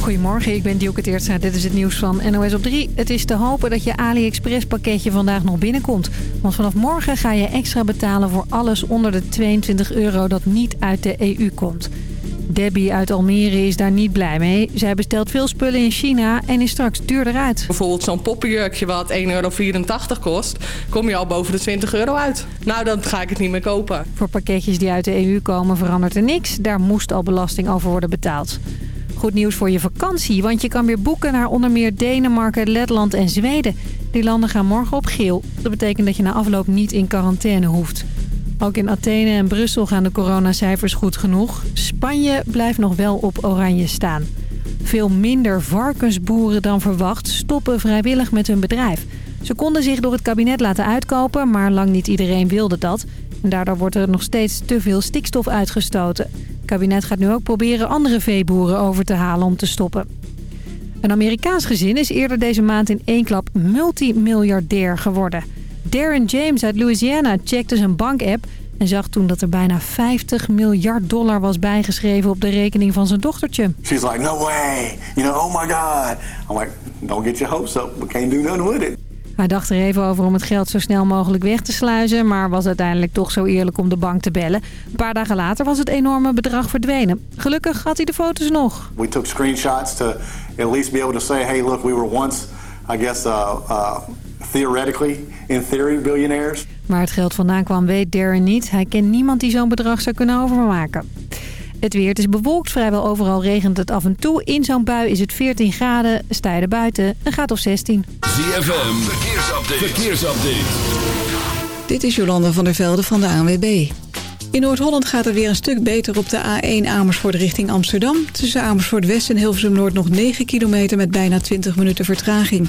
Goedemorgen, ik ben Dielke Teertstra. Dit is het nieuws van NOS op 3. Het is te hopen dat je AliExpress pakketje vandaag nog binnenkomt. Want vanaf morgen ga je extra betalen voor alles onder de 22 euro dat niet uit de EU komt. Debbie uit Almere is daar niet blij mee. Zij bestelt veel spullen in China en is straks duurder uit. Bijvoorbeeld zo'n poppenjurkje wat 1,84 euro kost, kom je al boven de 20 euro uit. Nou, dan ga ik het niet meer kopen. Voor pakketjes die uit de EU komen verandert er niks. Daar moest al belasting over worden betaald. Goed nieuws voor je vakantie, want je kan weer boeken naar onder meer Denemarken, Letland en Zweden. Die landen gaan morgen op geel. Dat betekent dat je na afloop niet in quarantaine hoeft. Ook in Athene en Brussel gaan de coronacijfers goed genoeg. Spanje blijft nog wel op oranje staan. Veel minder varkensboeren dan verwacht stoppen vrijwillig met hun bedrijf. Ze konden zich door het kabinet laten uitkopen, maar lang niet iedereen wilde dat. En daardoor wordt er nog steeds te veel stikstof uitgestoten. Het kabinet gaat nu ook proberen andere veeboeren over te halen om te stoppen. Een Amerikaans gezin is eerder deze maand in één klap multimiljardair geworden. Darren James uit Louisiana checkte zijn bankapp en zag toen dat er bijna 50 miljard dollar was bijgeschreven op de rekening van zijn dochtertje. She's like, no way. You know, oh my God. I'm like, don't get your hopes up. We can't do nothing with it. Hij dacht er even over om het geld zo snel mogelijk weg te sluizen... maar was uiteindelijk toch zo eerlijk om de bank te bellen. Een paar dagen later was het enorme bedrag verdwenen. Gelukkig had hij de foto's nog. We took screenshots to at least be able to say, hey, look, we were once, I guess, uh, uh, theoretically, in theory, billionaires. Waar het geld vandaan kwam weet Darren niet. Hij kent niemand die zo'n bedrag zou kunnen overmaken. Het weer, het is bewolkt, vrijwel overal regent het af en toe. In zo'n bui is het 14 graden, er buiten, een graad of 16. ZFM, verkeersupdate. verkeersupdate. Dit is Jolanda van der Velde van de ANWB. In Noord-Holland gaat het weer een stuk beter op de A1 Amersfoort richting Amsterdam. Tussen Amersfoort West en Hilversum Noord nog 9 kilometer met bijna 20 minuten vertraging.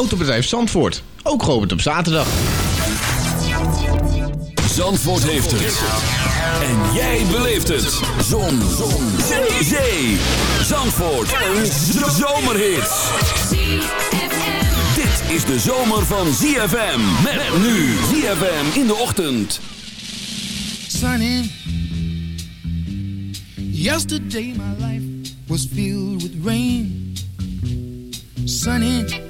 Autobedrijf Zandvoort, ook geopend op zaterdag. Zandvoort heeft het. En jij beleeft het. Zon. Zon. Zee. Zee. Zandvoort. Een zomerhit. Dit is de zomer van ZFM. Met nu ZFM in de ochtend. Sunny. Yesterday my life was filled with rain. Sunny.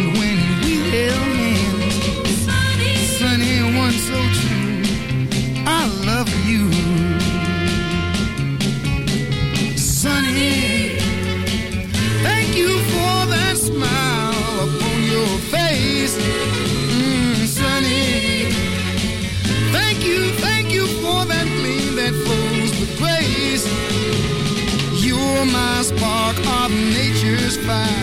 fine.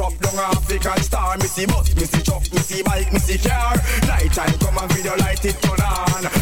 chop down African star. Missy see bus, Chop, Missy truck, bike, Missy car. Night time come and video light it turn on.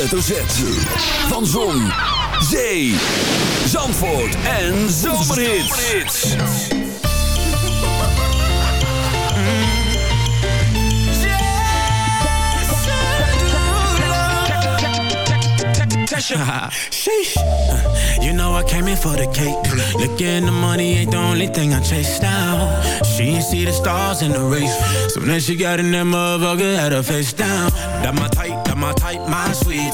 hoofdletter Z. Van Zon, Zee, Zandvoort en Zomerhits. Sheesh. You know I came in for the cake. Looking the money ain't the only thing I chase down. She see the stars in the race. So then she got in that motherfucker, had her face down. My type, my sweetie.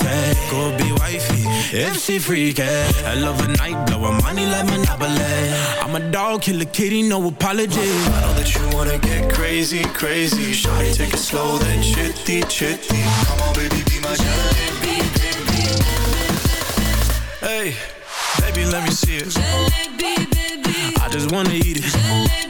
Go be wifey, if she freaky. I love a night, blow her money like Monopoly. I'm a dog, kill a kitty, no apology. I know that you wanna get crazy, crazy. Shawty, take it slow, then chitty, chitty. Come on, baby, be my jalebi, baby. Hey, baby, let me see it. I just wanna eat it.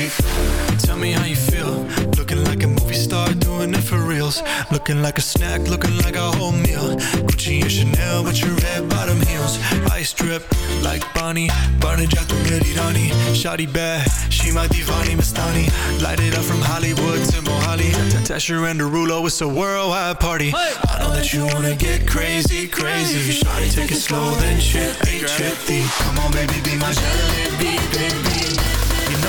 You. Tell me how you feel. Looking like a movie star, doing it for reals. Looking like a snack, looking like a whole meal. Gucci and Chanel with your red bottom heels. Ice drip like Bonnie. Burn it tu merirani. Shawty bad, she my divani Mastani. Light it up from Hollywood to Mohali. Tesher and Derulo, it's a worldwide party. I know that you wanna get crazy, crazy. Shawty, take it slow, then chippy, chippy. Come on, baby, be my jalebi, baby.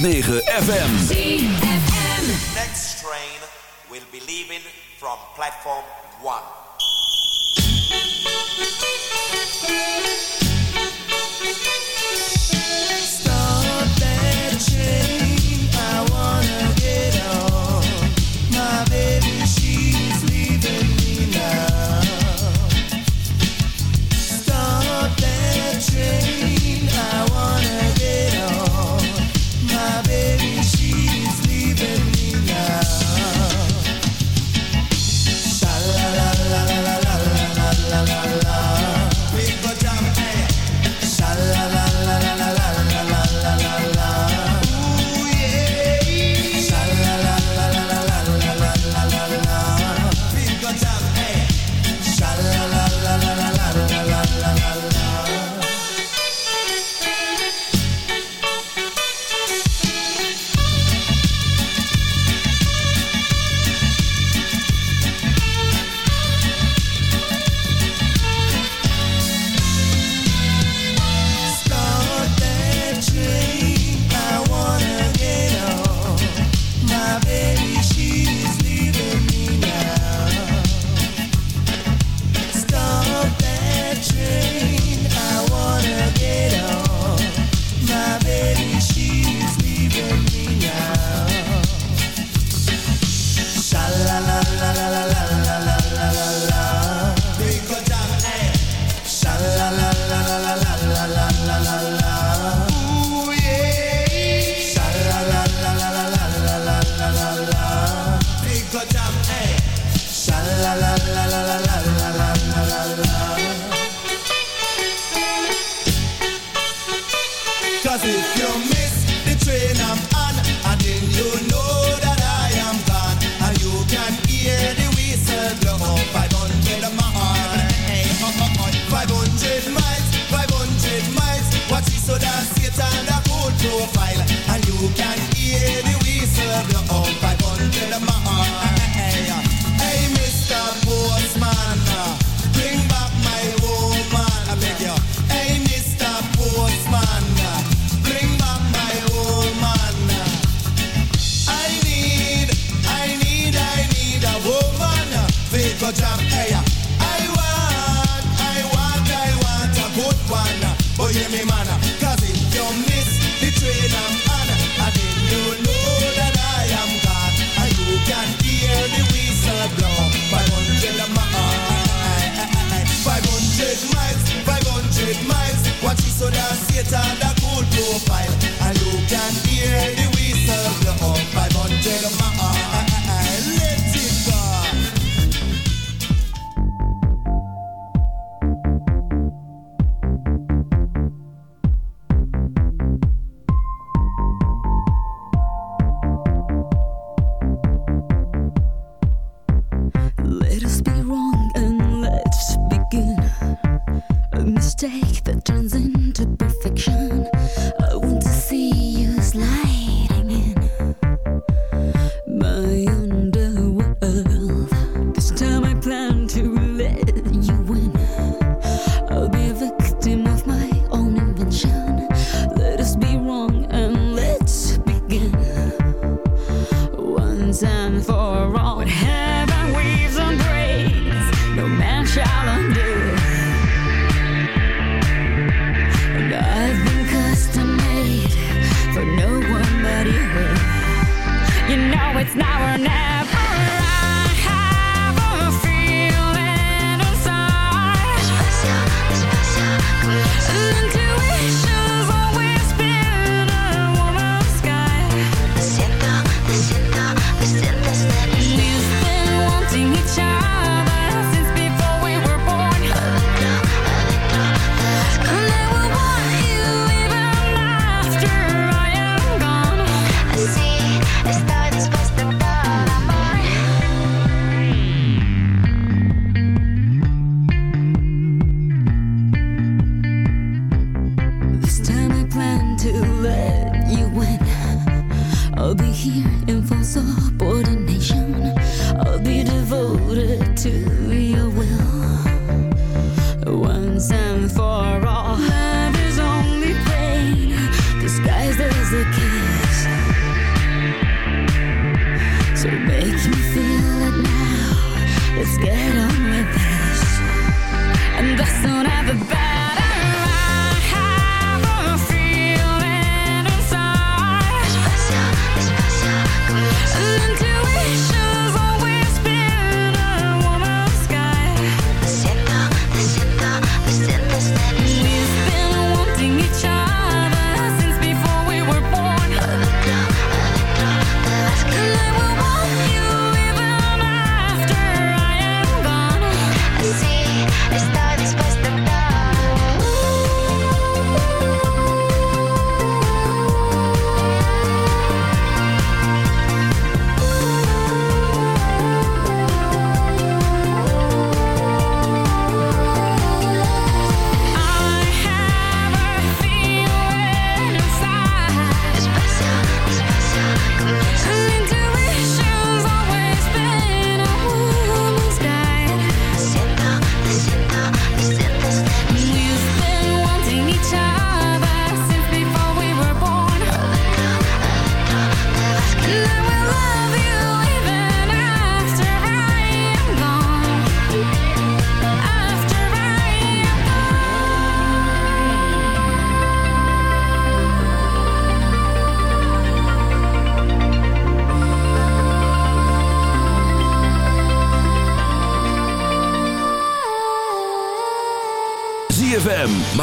106.9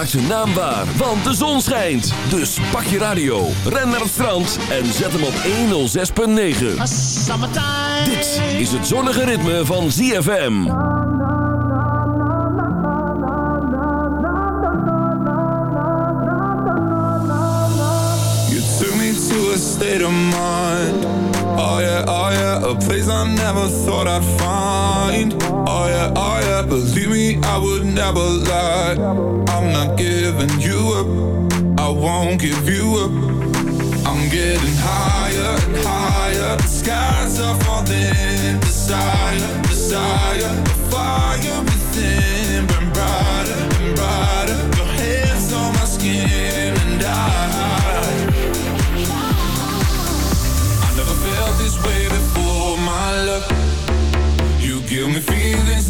ZFM maakt zijn naam waar, want de zon schijnt. Dus pak je radio, ren naar het strand en zet hem op 106.9. Dit is het zonnige ritme van ZFM. You took me to a state of mind. Oh yeah, oh yeah, a place I never thought I'd find. Believe me, I would never lie. I'm not giving you up, I won't give you up. I'm getting higher and higher. The skies are falling. Desire, desire, the fire within burn brighter and brighter. Your hands on my skin and I. I never felt this way before, my love. You give me feelings,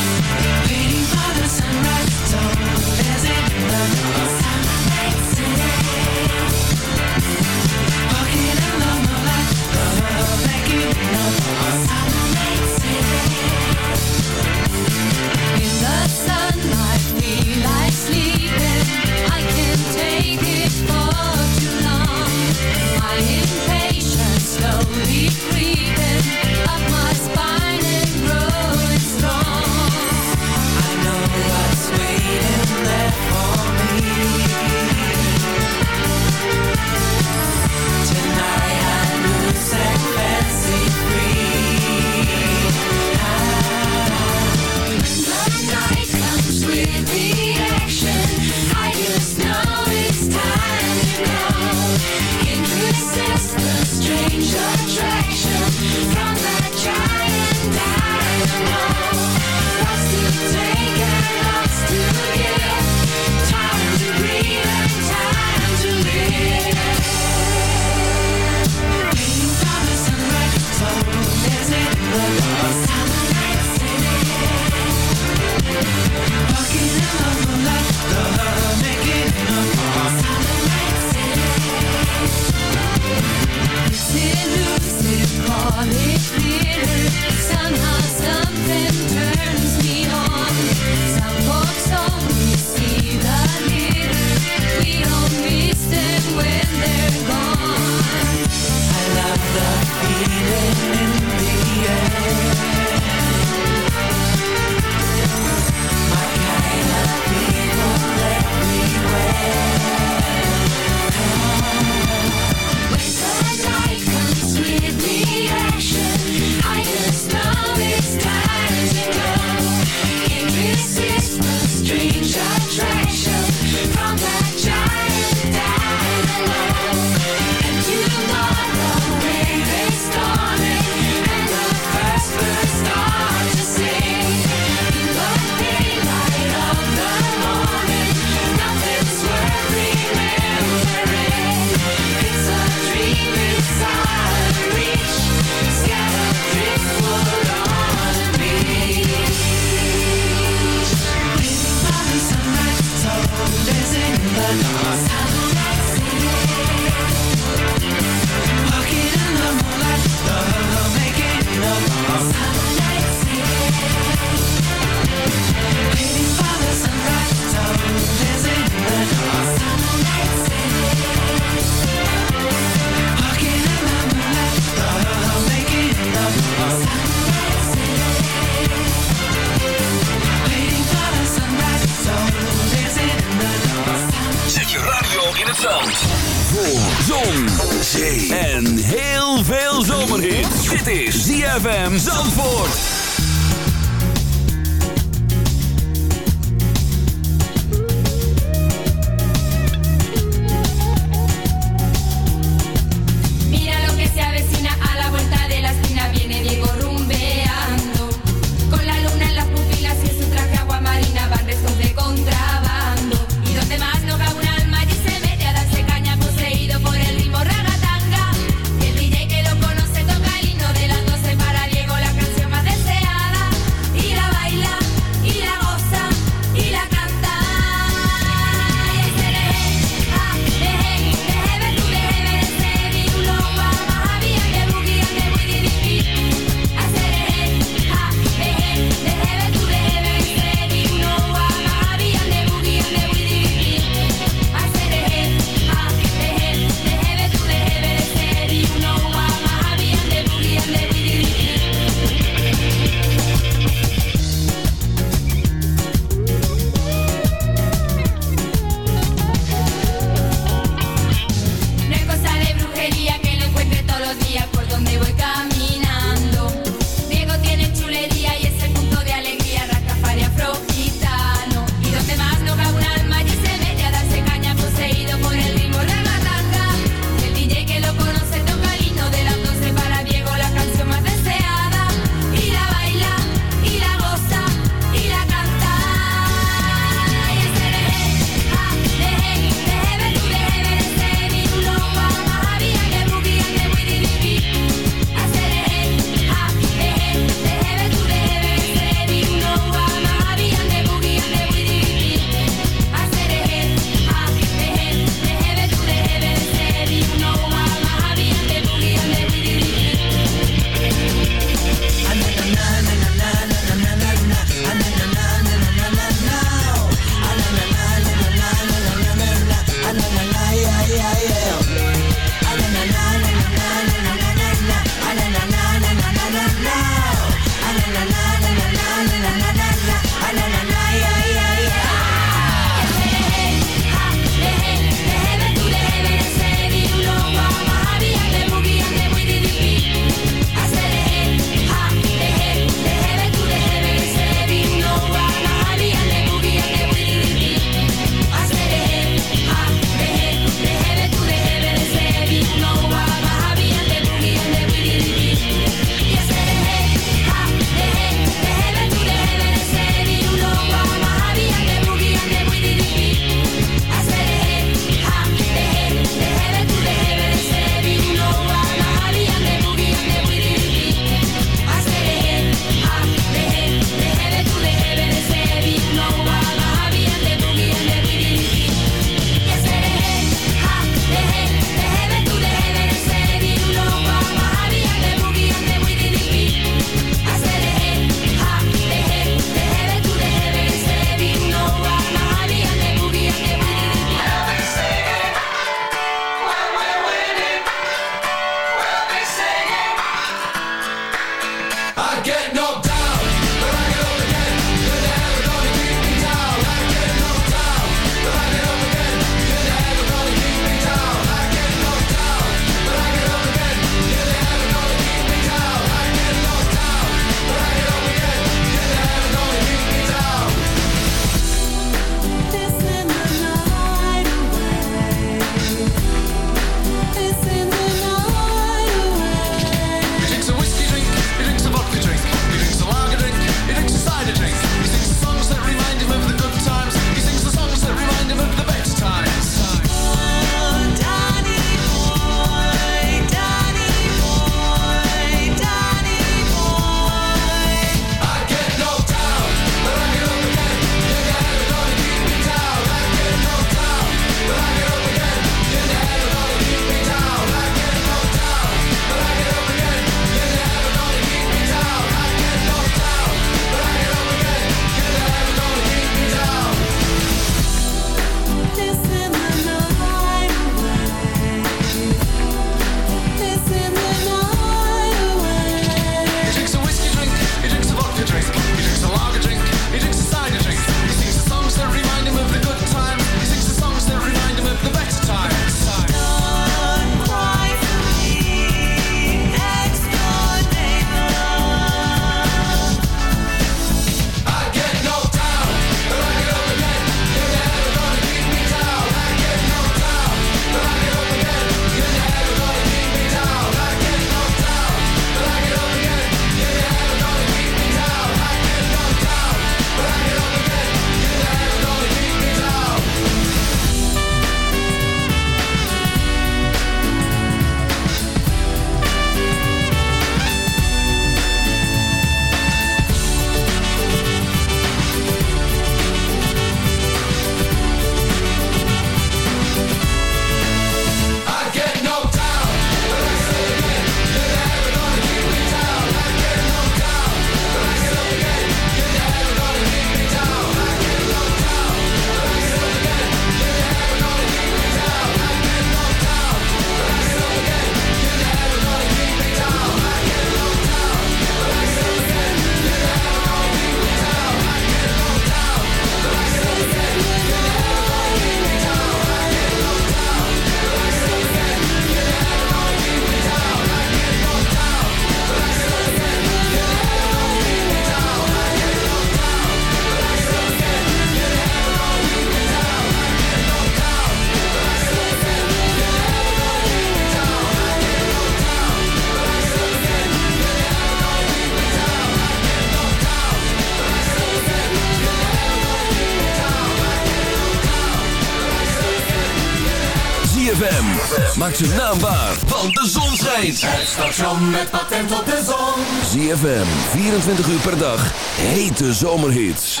Maak zijn naam waar, want de zon schijnt. Het station met patent op de zon. ZFM, 24 uur per dag. Hete zomerhits.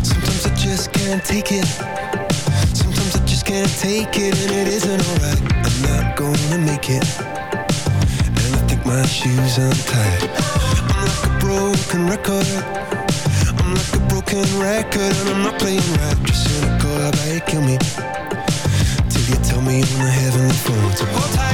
Sometimes I just can't take it. Sometimes I just can't take it, and it isn't alright. I'm not gonna make it. I my shoes untied. I'm like a broken record. I'm like a broken record, and I'm not playing right. Just cynical, how about you kill me? Till you tell me on the heavenly phone to hold tight.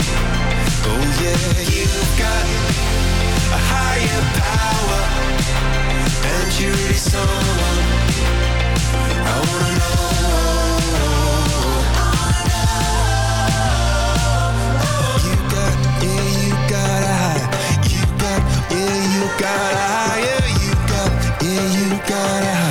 Oh yeah, you've got a higher power, and someone I wanna know. You got, yeah, you got a. You got, yeah, you got higher. You got, yeah, you got.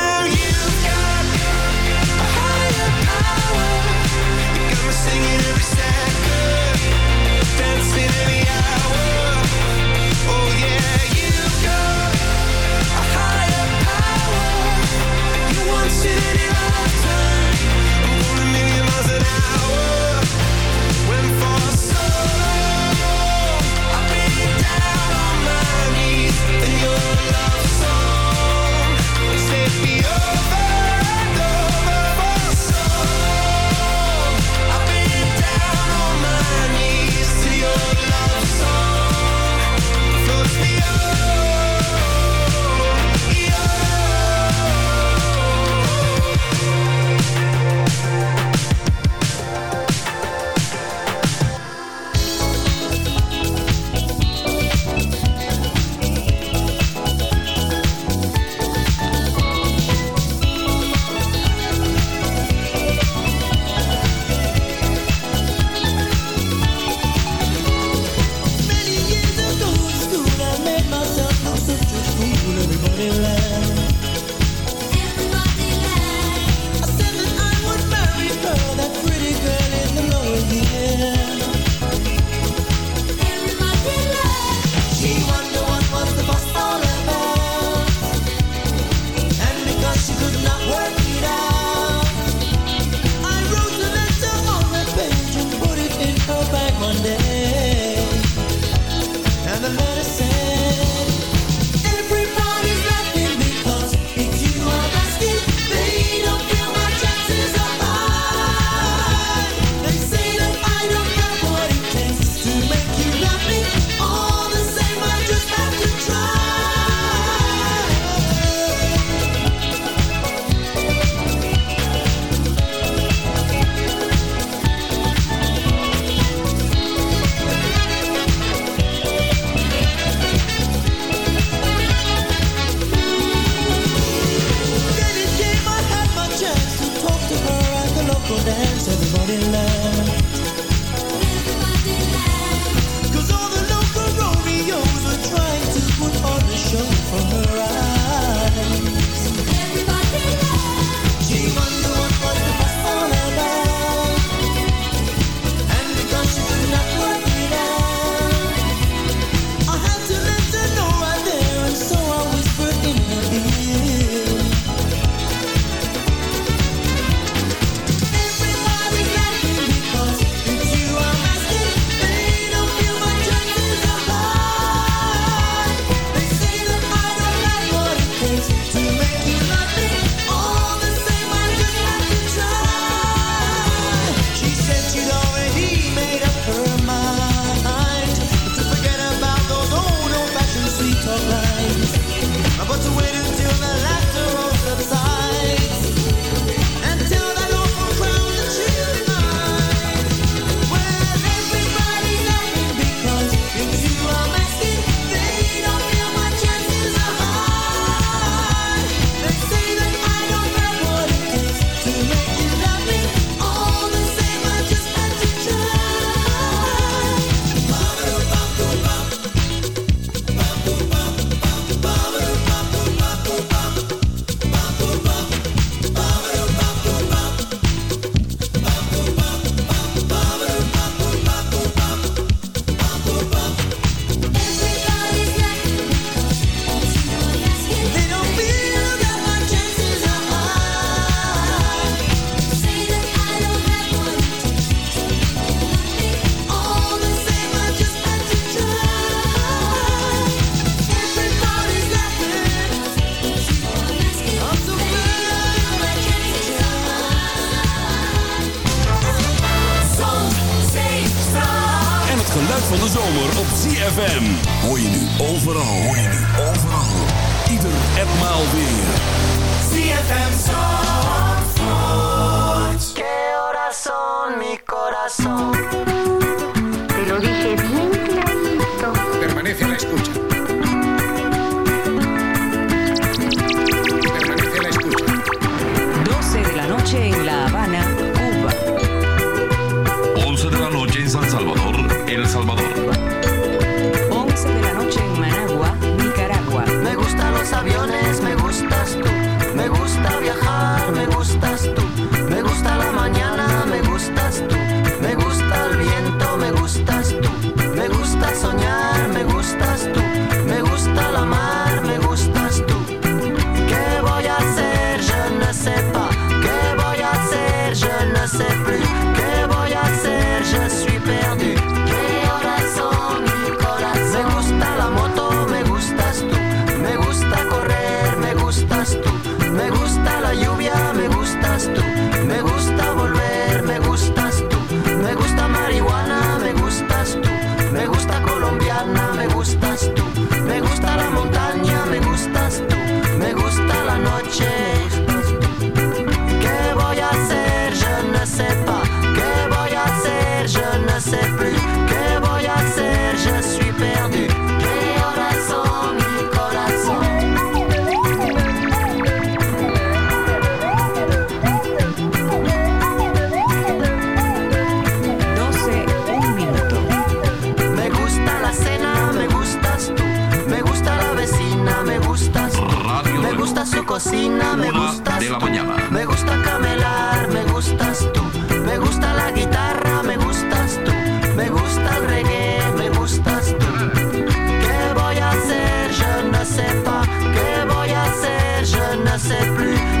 separate